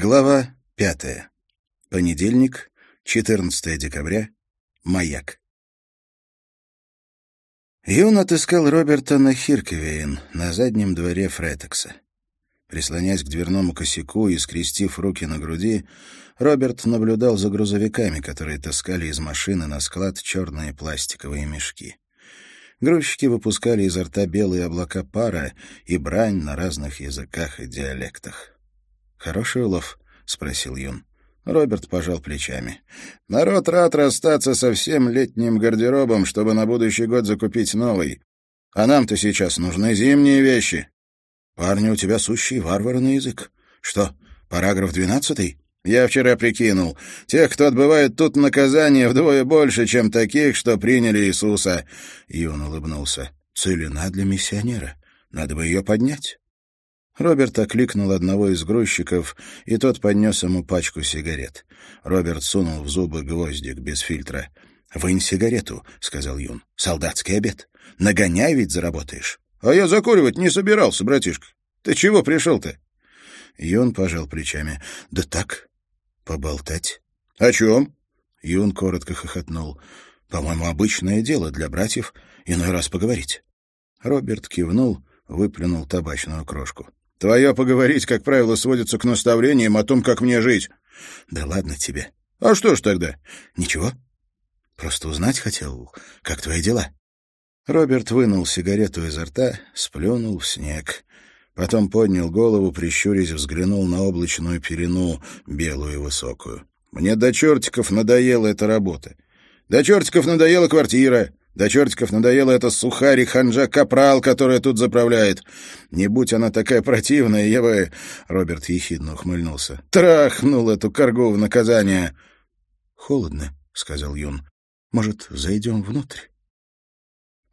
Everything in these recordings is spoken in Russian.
Глава пятая. Понедельник, 14 декабря. Маяк. Юн отыскал Роберта на Хиркевейн, на заднем дворе Фретекса. Прислонясь к дверному косяку и скрестив руки на груди, Роберт наблюдал за грузовиками, которые таскали из машины на склад черные пластиковые мешки. Грузчики выпускали изо рта белые облака пара и брань на разных языках и диалектах. «Хороший улов?» — спросил Юн. Роберт пожал плечами. «Народ рад расстаться со всем летним гардеробом, чтобы на будущий год закупить новый. А нам-то сейчас нужны зимние вещи». «Парни, у тебя сущий варвар на язык. Что, параграф двенадцатый?» «Я вчера прикинул. Тех, кто отбывает тут наказание, вдвое больше, чем таких, что приняли Иисуса». Юн улыбнулся. «Целина для миссионера. Надо бы ее поднять». Роберт окликнул одного из грузчиков, и тот поднес ему пачку сигарет. Роберт сунул в зубы гвоздик без фильтра. «Вынь сигарету», — сказал Юн. «Солдатский обед. Нагоняй ведь заработаешь». «А я закуривать не собирался, братишка. Ты чего пришел-то?» Юн пожал плечами. «Да так, поболтать». «О чем?» Юн коротко хохотнул. «По-моему, обычное дело для братьев иной раз поговорить». Роберт кивнул, выплюнул табачную крошку. Твое поговорить, как правило, сводится к наставлениям о том, как мне жить. Да ладно тебе. А что ж тогда? Ничего. Просто узнать хотел, как твои дела. Роберт вынул сигарету изо рта, сплюнул в снег. Потом поднял голову, прищурясь, взглянул на облачную пелену, белую и высокую. «Мне до чертиков надоела эта работа. До чертиков надоела квартира. До чертиков надоела эта сухарь ханжа Капрал, которая тут заправляет. Не будь она такая противная, я бы...» Роберт ехидно ухмыльнулся. «Трахнул эту коргу в наказание!» «Холодно», — сказал Юн. «Может, зайдем внутрь?»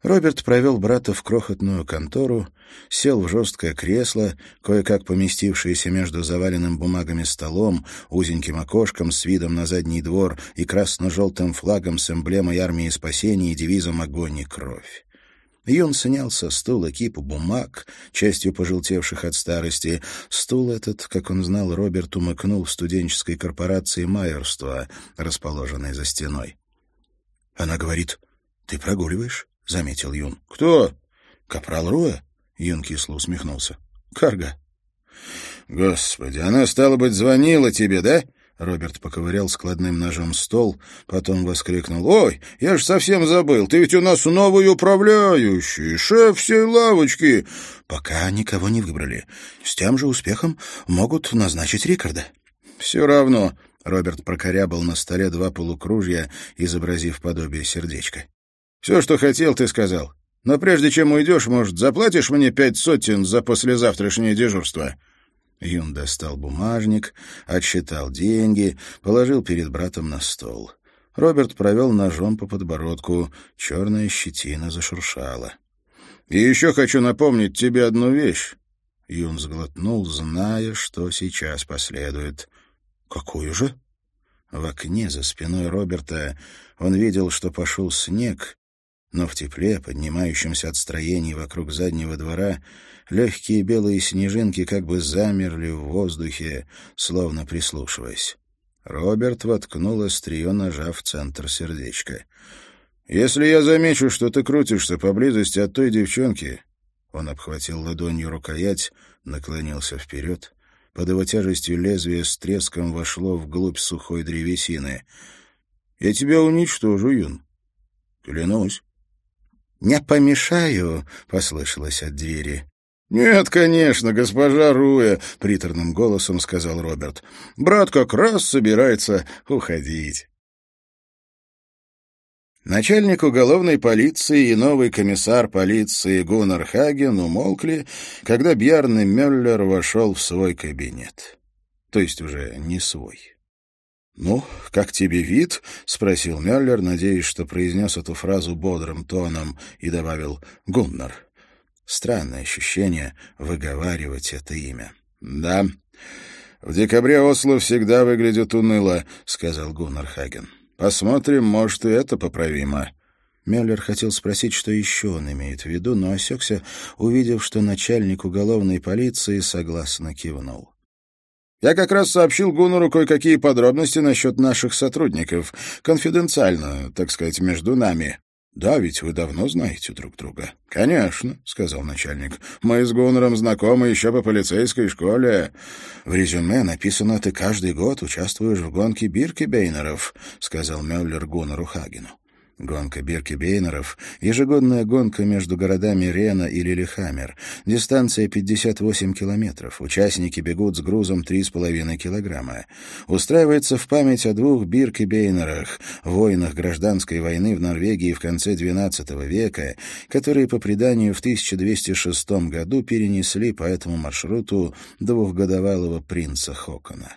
Роберт провел брата в крохотную контору, сел в жесткое кресло, кое-как поместившееся между заваленным бумагами столом, узеньким окошком с видом на задний двор и красно-желтым флагом с эмблемой армии спасения и девизом «Огонь и кровь». Юн снял со стула кипу бумаг, частью пожелтевших от старости. Стул этот, как он знал, Роберт умыкнул в студенческой корпорации майорства, расположенной за стеной. Она говорит, «Ты прогуливаешь?» — заметил Юн. «Кто?» «Капрал Руэ?» — Юн кисло усмехнулся. «Карга». «Господи, она, стало быть, звонила тебе, да?» Роберт поковырял складным ножом стол, потом воскликнул. «Ой, я ж совсем забыл, ты ведь у нас новый управляющий, шеф всей лавочки!» «Пока никого не выбрали. С тем же успехом могут назначить Рикарда». «Все равно», — Роберт прокорябал на столе два полукружья, изобразив подобие сердечка. Все, что хотел, ты сказал. Но прежде чем уйдешь, может, заплатишь мне пять сотен за послезавтрашнее дежурство?» Юн достал бумажник, отсчитал деньги, положил перед братом на стол. Роберт провел ножом по подбородку, черная щетина зашуршала. «И еще хочу напомнить тебе одну вещь». Юн сглотнул, зная, что сейчас последует. «Какую же?» В окне за спиной Роберта он видел, что пошел снег, но в тепле, поднимающемся от строений вокруг заднего двора, легкие белые снежинки как бы замерли в воздухе, словно прислушиваясь. Роберт воткнул острие ножа в центр сердечка. «Если я замечу, что ты крутишься поблизости от той девчонки...» Он обхватил ладонью рукоять, наклонился вперед. Под его тяжестью лезвие с треском вошло вглубь сухой древесины. «Я тебя уничтожу, Юн. Клянусь». «Не помешаю», — послышалось от двери. «Нет, конечно, госпожа Руя», — приторным голосом сказал Роберт. «Брат как раз собирается уходить». Начальник уголовной полиции и новый комиссар полиции Гуннар Хаген умолкли, когда Бьярн Мюллер вошел в свой кабинет. То есть уже не свой. «Ну, как тебе вид?» — спросил Мюллер, надеясь, что произнес эту фразу бодрым тоном, и добавил «Гуннар». Странное ощущение выговаривать это имя. «Да, в декабре Осло всегда выглядит уныло», — сказал Гуннар Хаген. «Посмотрим, может, и это поправимо». Мюллер хотел спросить, что еще он имеет в виду, но осекся, увидев, что начальник уголовной полиции согласно кивнул. Я как раз сообщил Гуннеру кое-какие подробности насчет наших сотрудников. Конфиденциально, так сказать, между нами. «Да, ведь вы давно знаете друг друга». «Конечно», — сказал начальник. «Мы с Гуннером знакомы еще по полицейской школе». «В резюме написано, ты каждый год участвуешь в гонке Биркебейнеров», — сказал Мюллер Гуннеру Хагену. Гонка Бирки-Бейнеров — ежегодная гонка между городами Рена и Лилихаммер. Дистанция 58 километров. Участники бегут с грузом 3,5 килограмма. Устраивается в память о двух Бирки-Бейнерах, воинах гражданской войны в Норвегии в конце XII века, которые, по преданию, в 1206 году перенесли по этому маршруту двухгодовалого принца Хокона.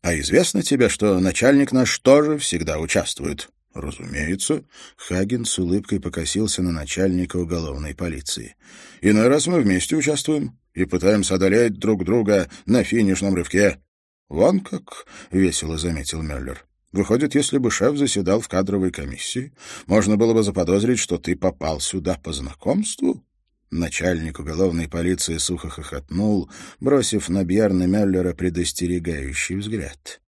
«А известно тебе, что начальник наш тоже всегда участвует?» «Разумеется». Хаген с улыбкой покосился на начальника уголовной полиции. «Иной раз мы вместе участвуем и пытаемся одолеть друг друга на финишном рывке». «Вон как», — весело заметил Мюллер. «Выходит, если бы шеф заседал в кадровой комиссии, можно было бы заподозрить, что ты попал сюда по знакомству?» Начальник уголовной полиции сухо хохотнул, бросив на Бьярна Мюллера предостерегающий взгляд.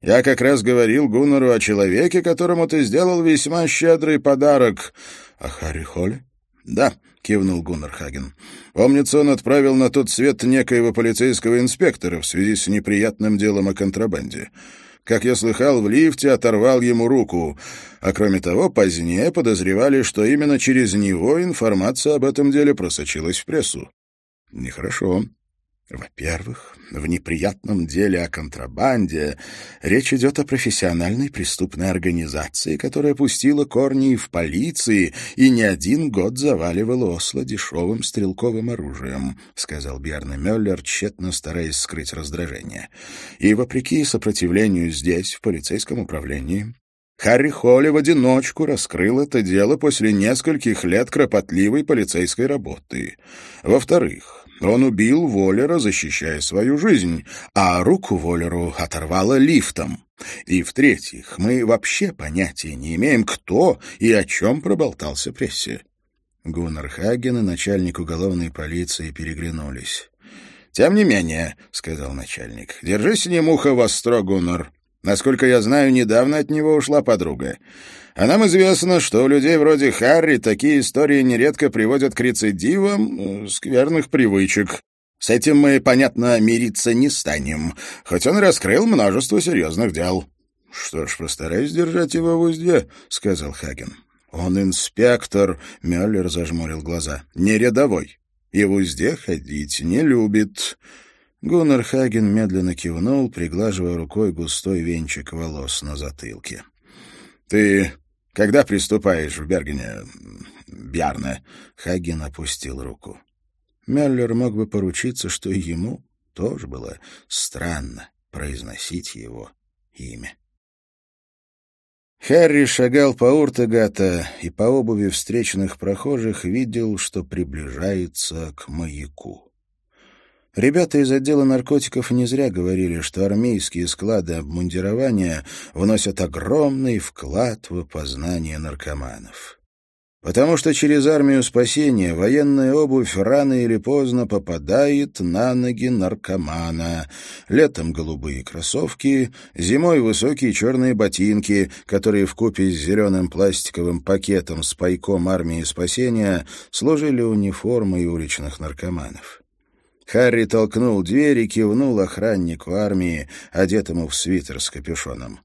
Я как раз говорил Гуннеру о человеке, которому ты сделал весьма щедрый подарок. — О Харри Холле? — Да, — кивнул Гуннер Хаген. — Помнится, он отправил на тот свет некоего полицейского инспектора в связи с неприятным делом о контрабанде. Как я слыхал, в лифте оторвал ему руку. А кроме того, позднее подозревали, что именно через него информация об этом деле просочилась в прессу. — Нехорошо. Во-первых, в неприятном деле о контрабанде речь идет о профессиональной преступной организации, которая пустила корни в полиции и не один год заваливала Осло дешевым стрелковым оружием, — сказал Бьерна Мюллер, тщетно стараясь скрыть раздражение. И, вопреки сопротивлению здесь, в полицейском управлении, Харри Холли в одиночку раскрыл это дело после нескольких лет кропотливой полицейской работы. Во-вторых, он убил Воллера, защищая свою жизнь, а руку Воллеру оторвало лифтом. И, в-третьих, мы вообще понятия не имеем, кто и о чем проболтался прессе. Гуннар Хаген и начальник уголовной полиции переглянулись. «Тем не менее», — сказал начальник, — «держи с ним ухо востро, Гуннар. Насколько я знаю, недавно от него ушла подруга. А нам известно, что у людей вроде Харри такие истории нередко приводят к рецидивам э, скверных привычек. С этим мы, понятно, мириться не станем, хоть он раскрыл множество серьезных дел. — Что ж, постараюсь держать его в узде, — сказал Хаген. — Он инспектор, — Мюллер зажмурил глаза, — не рядовой. И в узде ходить не любит. Гуннар Хаген медленно кивнул, приглаживая рукой густой венчик волос на затылке. — Ты когда приступаешь в Бергене, Бярне?» Хаген опустил руку. Мюллер мог бы поручиться, что ему тоже было странно произносить его имя. Харри шагал по Уртегата и по обуви встречных прохожих видел, что приближается к маяку. Ребята из отдела наркотиков не зря говорили, что армейские склады обмундирования вносят огромный вклад в опознание наркоманов. Потому что через армию спасения военная обувь рано или поздно попадает на ноги наркомана. Летом голубые кроссовки, зимой высокие черные ботинки, которые в купе с зеленым пластиковым пакетом с пайком армии спасения служили униформой уличных наркоманов. Харри толкнул дверь и кивнул охраннику армии, одетому в свитер с капюшоном.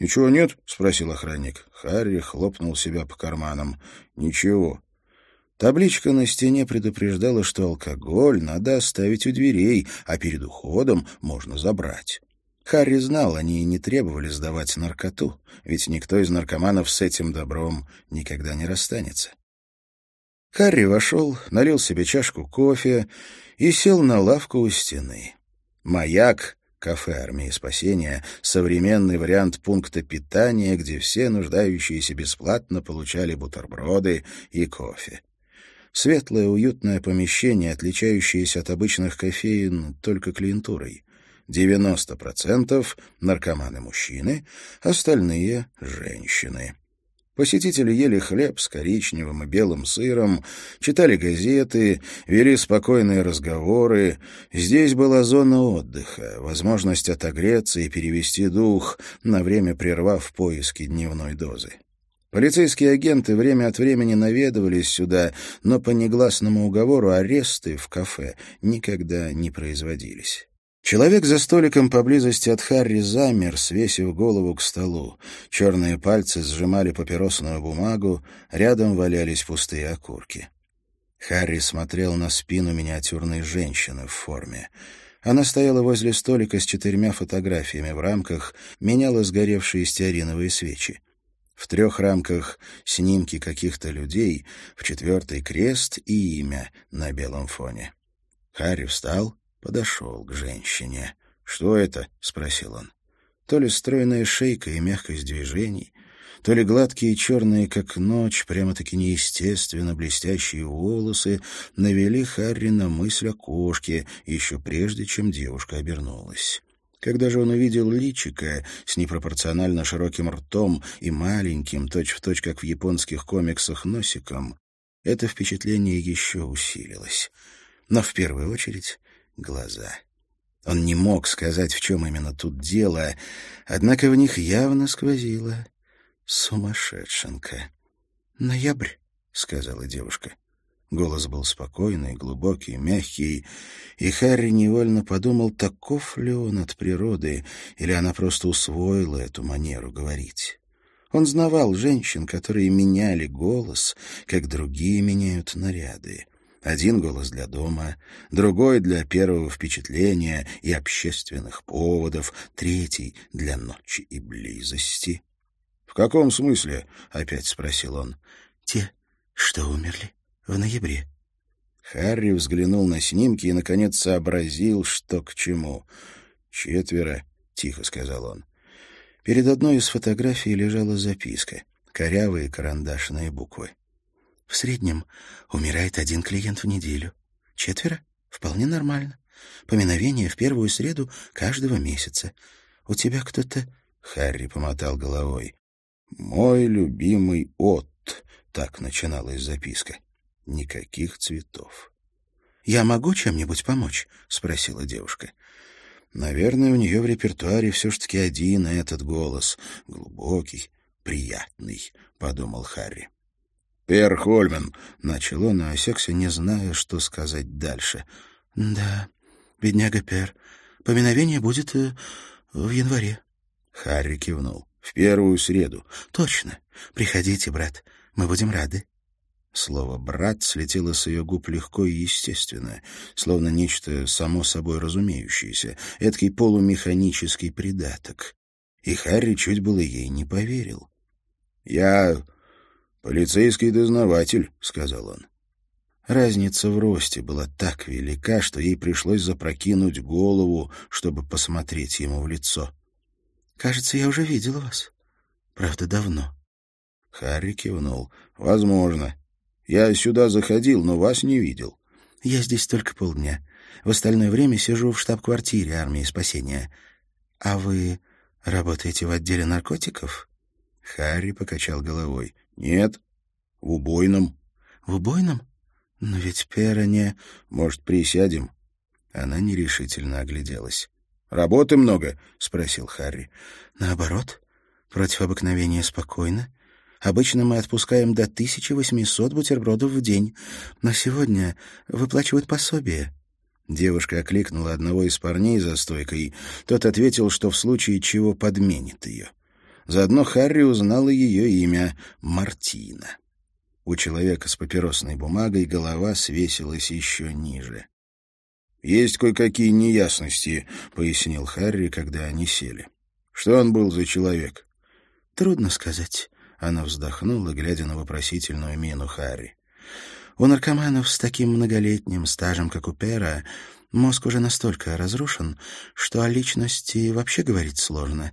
«Ничего нет?» — спросил охранник. Харри хлопнул себя по карманам. «Ничего». Табличка на стене предупреждала, что алкоголь надо оставить у дверей, а перед уходом можно забрать. Харри знал, они не требовали сдавать наркоту, ведь никто из наркоманов с этим добром никогда не расстанется. Харри вошел, налил себе чашку кофе и сел на лавку у стены. «Маяк» — кафе армии спасения, современный вариант пункта питания, где все нуждающиеся бесплатно получали бутерброды и кофе. Светлое, уютное помещение, отличающееся от обычных кофеин только клиентурой. 90% наркоманы-мужчины, остальные — женщины. Посетители ели хлеб с коричневым и белым сыром, читали газеты, вели спокойные разговоры. Здесь была зона отдыха, возможность отогреться и перевести дух, на время прервав поиски дневной дозы. Полицейские агенты время от времени наведывались сюда, но по негласному уговору аресты в кафе никогда не производились. Человек за столиком поблизости от Харри замер, свесив голову к столу. Черные пальцы сжимали папиросную бумагу, рядом валялись пустые окурки. Харри смотрел на спину миниатюрной женщины в форме. Она стояла возле столика с четырьмя фотографиями в рамках, меняла сгоревшие стеариновые свечи. В трех рамках снимки каких-то людей, в четвертой крест и имя на белом фоне. Харри встал, подошел к женщине. «Что это?» — спросил он. То ли стройная шейка и мягкость движений, то ли гладкие черные, как ночь, прямо-таки неестественно блестящие волосы навели Харри на мысль о кошке, еще прежде, чем девушка обернулась. Когда же он увидел личика с непропорционально широким ртом и маленьким, точь-в-точь, точь, как в японских комиксах, носиком, это впечатление еще усилилось. Но в первую очередь глаза. Он не мог сказать, в чем именно тут дело, однако в них явно сквозила сумасшедшенка. «Ноябрь», — сказала девушка. Голос был спокойный, глубокий, мягкий, и Харри невольно подумал, таков ли он от природы, или она просто усвоила эту манеру говорить. Он знавал женщин, которые меняли голос, как другие меняют наряды. Один голос для дома, другой для первого впечатления и общественных поводов, третий для ночи и близости. — В каком смысле? — опять спросил он. — Те, что умерли в ноябре. Харри взглянул на снимки и, наконец, сообразил, что к чему. «Четверо», — тихо сказал он. Перед одной из фотографий лежала записка, корявые карандашные буквы. «В среднем умирает один клиент в неделю. Четверо? Вполне нормально. Поминовение в первую среду каждого месяца. У тебя кто-то...» Харри помотал головой. «Мой любимый От», — так начиналась записка. Никаких цветов. «Я могу чем-нибудь помочь?» — спросила девушка. Наверное, у нее в репертуаре все ж таки один этот голос. Глубокий, приятный, — подумал Харри. «Пер Хольмен», — начал он, а осекся, не зная, что сказать дальше. «Да, бедняга Пер. Поминовение будет э, в январе». Харри кивнул. «В первую среду». «Точно. Приходите, брат. Мы будем рады». Слово «брат» слетело с ее губ легко и естественно, словно нечто само собой разумеющееся, эдакий полумеханический придаток. И Харри чуть было ей не поверил. «Я полицейский дознаватель», — сказал он. Разница в росте была так велика, что ей пришлось запрокинуть голову, чтобы посмотреть ему в лицо. «Кажется, я уже видел вас. Правда, давно». Харри кивнул. «Возможно. Я сюда заходил, но вас не видел. Я здесь только полдня. В остальное время сижу в штаб-квартире армии спасения. А вы работаете в отделе наркотиков? Харри покачал головой. Нет, в убойном. В убойном? Но ведь Пера не... Может, присядем? Она нерешительно огляделась. «Работы много?» — спросил Харри. «Наоборот. Против обыкновения спокойно. Обычно мы отпускаем до 1800 бутербродов в день, но сегодня выплачивают пособие». Девушка окликнула одного из парней за стойкой. Тот ответил, что в случае чего подменит ее. Заодно Харри узнала ее имя — Мартина. У человека с папиросной бумагой голова свесилась еще ниже. «Есть кое-какие неясности», — пояснил Харри, когда они сели. «Что он был за человек?» «Трудно сказать. Она вздохнула, глядя на вопросительную мину Харри. У наркоманов с таким многолетним стажем, как у Пера, мозг уже настолько разрушен, что о личности вообще говорить сложно.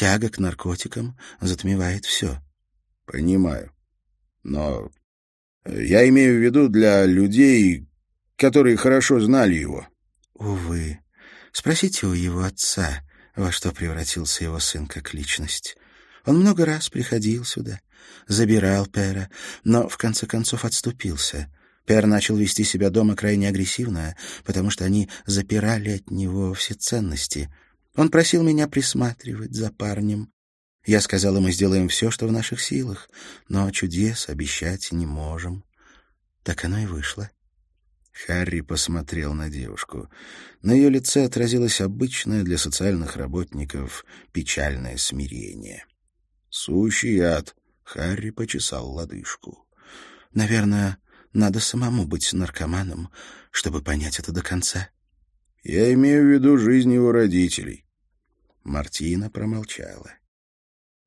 Тяга к наркотикам затмевает все. Понимаю. Но я имею в виду для людей, которые хорошо знали его. Увы. Спросите у его отца, во что превратился его сын как личность. Он много раз приходил сюда, забирал Пера, но в конце концов отступился. Пер начал вести себя дома крайне агрессивно, потому что они запирали от него все ценности. Он просил меня присматривать за парнем. Я сказала, мы сделаем все, что в наших силах, но чудес обещать не можем. Так оно и вышло. Харри посмотрел на девушку. На ее лице отразилось обычное для социальных работников печальное смирение. «Сущий яд!» — Харри почесал лодыжку. «Наверное, надо самому быть наркоманом, чтобы понять это до конца». «Я имею в виду жизнь его родителей». Мартина промолчала.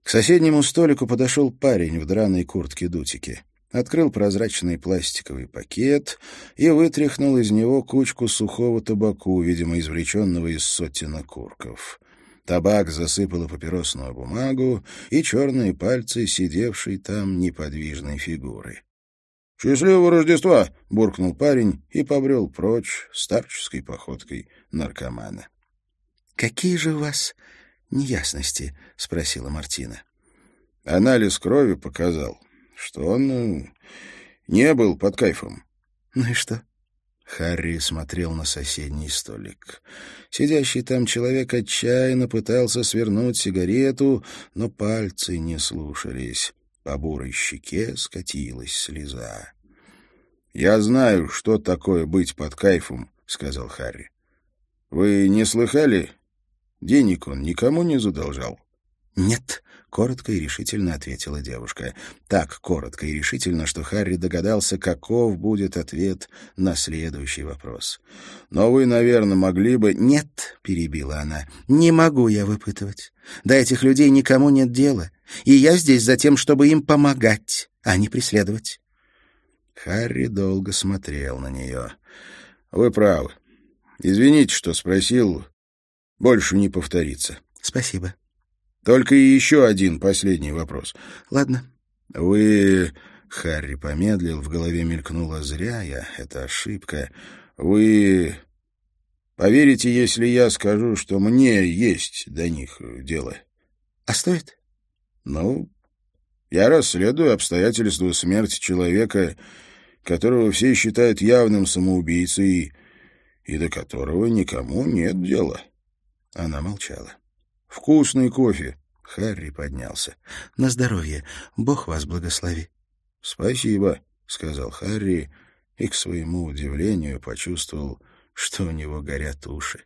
К соседнему столику подошел парень в драной куртке-дутике открыл прозрачный пластиковый пакет и вытряхнул из него кучку сухого табаку, видимо, извлеченного из сотен окурков. Табак засыпала папиросную бумагу и черные пальцы, сидевшей там неподвижной фигуры. «Счастливого Рождества!» — буркнул парень и побрел прочь старческой походкой наркомана. «Какие же у вас неясности?» — спросила Мартина. Анализ крови показал, что он ну, не был под кайфом. Ну и что? Харри смотрел на соседний столик. Сидящий там человек отчаянно пытался свернуть сигарету, но пальцы не слушались. По бурой щеке скатилась слеза. «Я знаю, что такое быть под кайфом», — сказал Харри. «Вы не слыхали? Денег он никому не задолжал». «Нет», Коротко и решительно ответила девушка. Так коротко и решительно, что Харри догадался, каков будет ответ на следующий вопрос. «Но вы, наверное, могли бы...» «Нет», — перебила она, — «не могу я выпытывать. До этих людей никому нет дела. И я здесь за тем, чтобы им помогать, а не преследовать». Харри долго смотрел на нее. «Вы правы. Извините, что спросил. Больше не повторится». «Спасибо». Только и еще один последний вопрос. Ладно. Вы... Харри помедлил, в голове мелькнула зря я, это ошибка. Вы... Поверите, если я скажу, что мне есть до них дело? А стоит? Ну, я расследую обстоятельства смерти человека, которого все считают явным самоубийцей и до которого никому нет дела. Она молчала. «Вкусный кофе!» Харри поднялся. «На здоровье. Бог вас благослови». «Спасибо», — сказал Харри, и, к своему удивлению, почувствовал, что у него горят уши.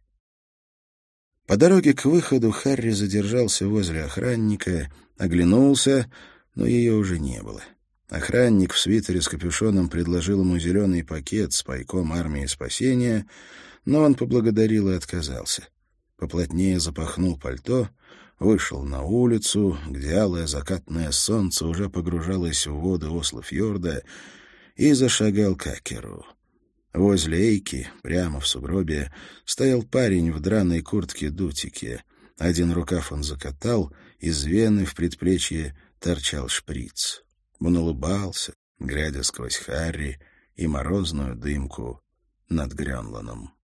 По дороге к выходу Харри задержался возле охранника, оглянулся, но ее уже не было. Охранник в свитере с капюшоном предложил ему зеленый пакет с пайком армии спасения, но он поблагодарил и отказался поплотнее запахнул пальто, вышел на улицу, где алое закатное солнце уже погружалось в воды Осло-фьорда, и зашагал к Акеру. Возле Эйки, прямо в сугробе, стоял парень в драной куртке-дутике. Один рукав он закатал, из вены в предплечье торчал шприц. Он улыбался, глядя сквозь Харри и морозную дымку над Грёнланом.